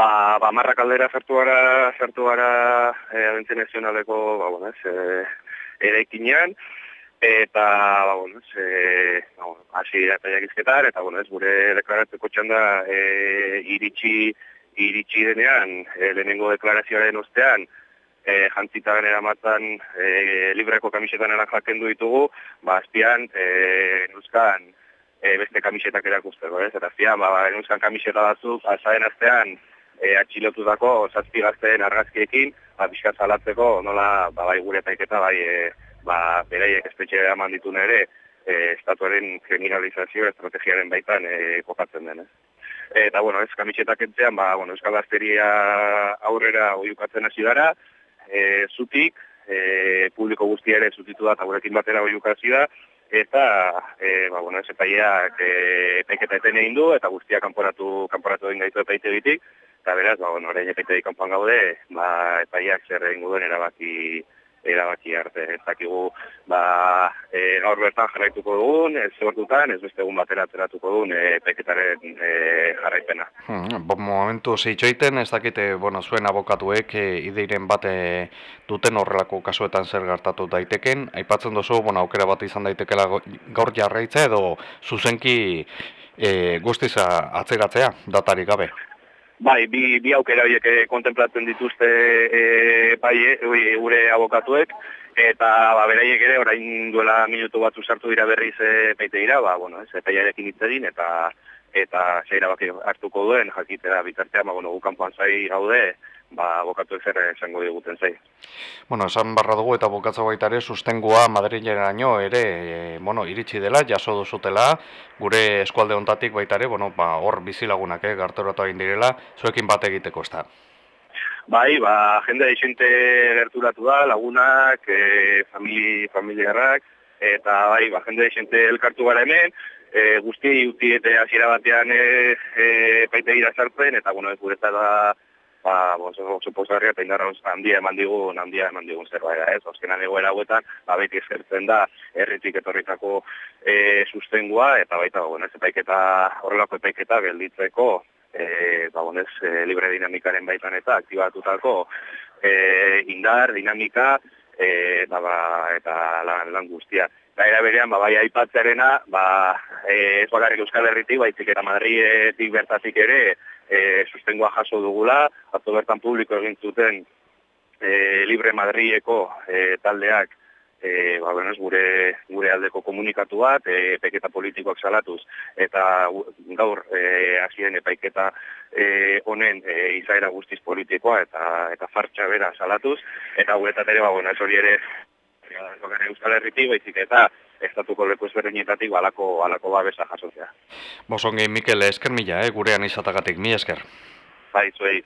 Ba, ba marra kaldera sartu gara, sartu gara e, abentzen nazionaleko, ba, bueno, ez, e, eraikinean, eta, ba, bueno, ez, e, ba, hasi eta jakizketar, eta, bueno, ez, gure deklaratzeko txanda e, iritsi, iritsi denean, e, lehenengo deklarazioaren ostean, e, jantzita eramatan e, libreko kamisetan jaken ditugu, ba, azpian, e, nuzkan, e, beste kamisetak erakusteko, ez? Eta azpian, ba, nuzkan kamiseta batzuk, azaren astean, e, atxilotu dako zazpi gazteen argazkiekin, ba, bizkat zalatzeko, nola, ba, bai gure taiketa, bai, e, ba, beraiek espetxea eman ditu nere, e, estatuaren kriminalizazio estrategiaren baitan e, kokatzen den, Eta, bueno, ez kamisetak entzean, ba, bueno, euskal gazteria aurrera oiukatzen hasi dara, e, zutik, e, publiko guztia ere zutitu da, eta gurekin batera oiukazio da, eta e, ba, bueno, ez epaiak e, epaiketa eten egin du, eta guztia kanporatu, kanporatu egin gaitu epaite ditik, eta beraz, ba, bueno, orain epaite kanpoan gaude, ba, epaiak zer egin duen erabaki, erabaki arte. Ez dakigu, ba, e, gaur bertan jarraituko dugun, ez zortutan, ez beste egun batera ateratuko dugun, e, peketaren e, jarraipena. Hmm, bo, momentu zeitxoiten, ez dakite, bueno, zuen abokatuek e, ideiren bate duten horrelako kasuetan zer gertatu daiteken, aipatzen duzu, bueno, aukera bat izan daitekela gaur jarraitza edo zuzenki e, guztiza atzeratzea, datarik gabe. Bai, bi, bi aukera horiek eh, kontemplatzen dituzte e, bai, e, gure abokatuek, eta ba, beraiek ere, orain duela minutu batzu sartu dira berriz e, peite dira, ba, bueno, ez, epaiarekin hitz edin, eta eta zeira hartuko duen, jakitera bitartean, ba, bueno, gukanpoan zai gaude, ba, bokatu ezer esango diguten zei. Bueno, esan barra dugu eta bokatza baita ere, sustengua Madrileraino ere, e, bueno, iritsi dela, jaso duzutela, gure eskualde ontatik baita ere, bueno, ba, hor bizilagunak, eh, gartoratu egin direla, zuekin bat egiteko ez da. Bai, ba, jende deixente gerturatu da, lagunak, e, famili, familiarrak, eta bai, ba, jende deixente elkartu gara hemen, e, guzti uti eta hasiera batean e, e, paite gira sartzen, eta bueno, ez guretzat da, ba, pozgarria eta indarra handia eman digun, handia eman digun zerbait ez? Azkenan egoera hauetan, ba, beti eskertzen da, herritik etorritako e, sustengua, eta baita, bueno, ez epaiketa, horrelako epaiketa, gelditzeko, e, ba, bon, ez, e, libre dinamikaren baitan eta aktibatutako e, indar, dinamika, e, eta, ba, eta lan, lan guztia. Eta era berean, ba, bai aipatzerena, ba, e, ez bakarrik Euskal Herritik, baitzik eta Madrietik bertatik ere, e, sustengoa jaso dugula, atzo bertan publiko egin zuten e, Libre Madrieko e, taldeak e, ba, benes, gure, gure aldeko komunikatu bat, e, peketa politikoak salatuz, eta gaur e, hasien epaiketa e, honen e, izaera guztiz politikoa eta eta fartxa bera salatuz, eta guretat ere, ba, bueno, ez hori ere, Euskal Herritik, baizik eta estatuko leku ezberdinetatik alako, alako babesa jasotzea. Bosongi, Mikel, esker mila, eh, gurean izatagatik, mi esker. Bai, zuei.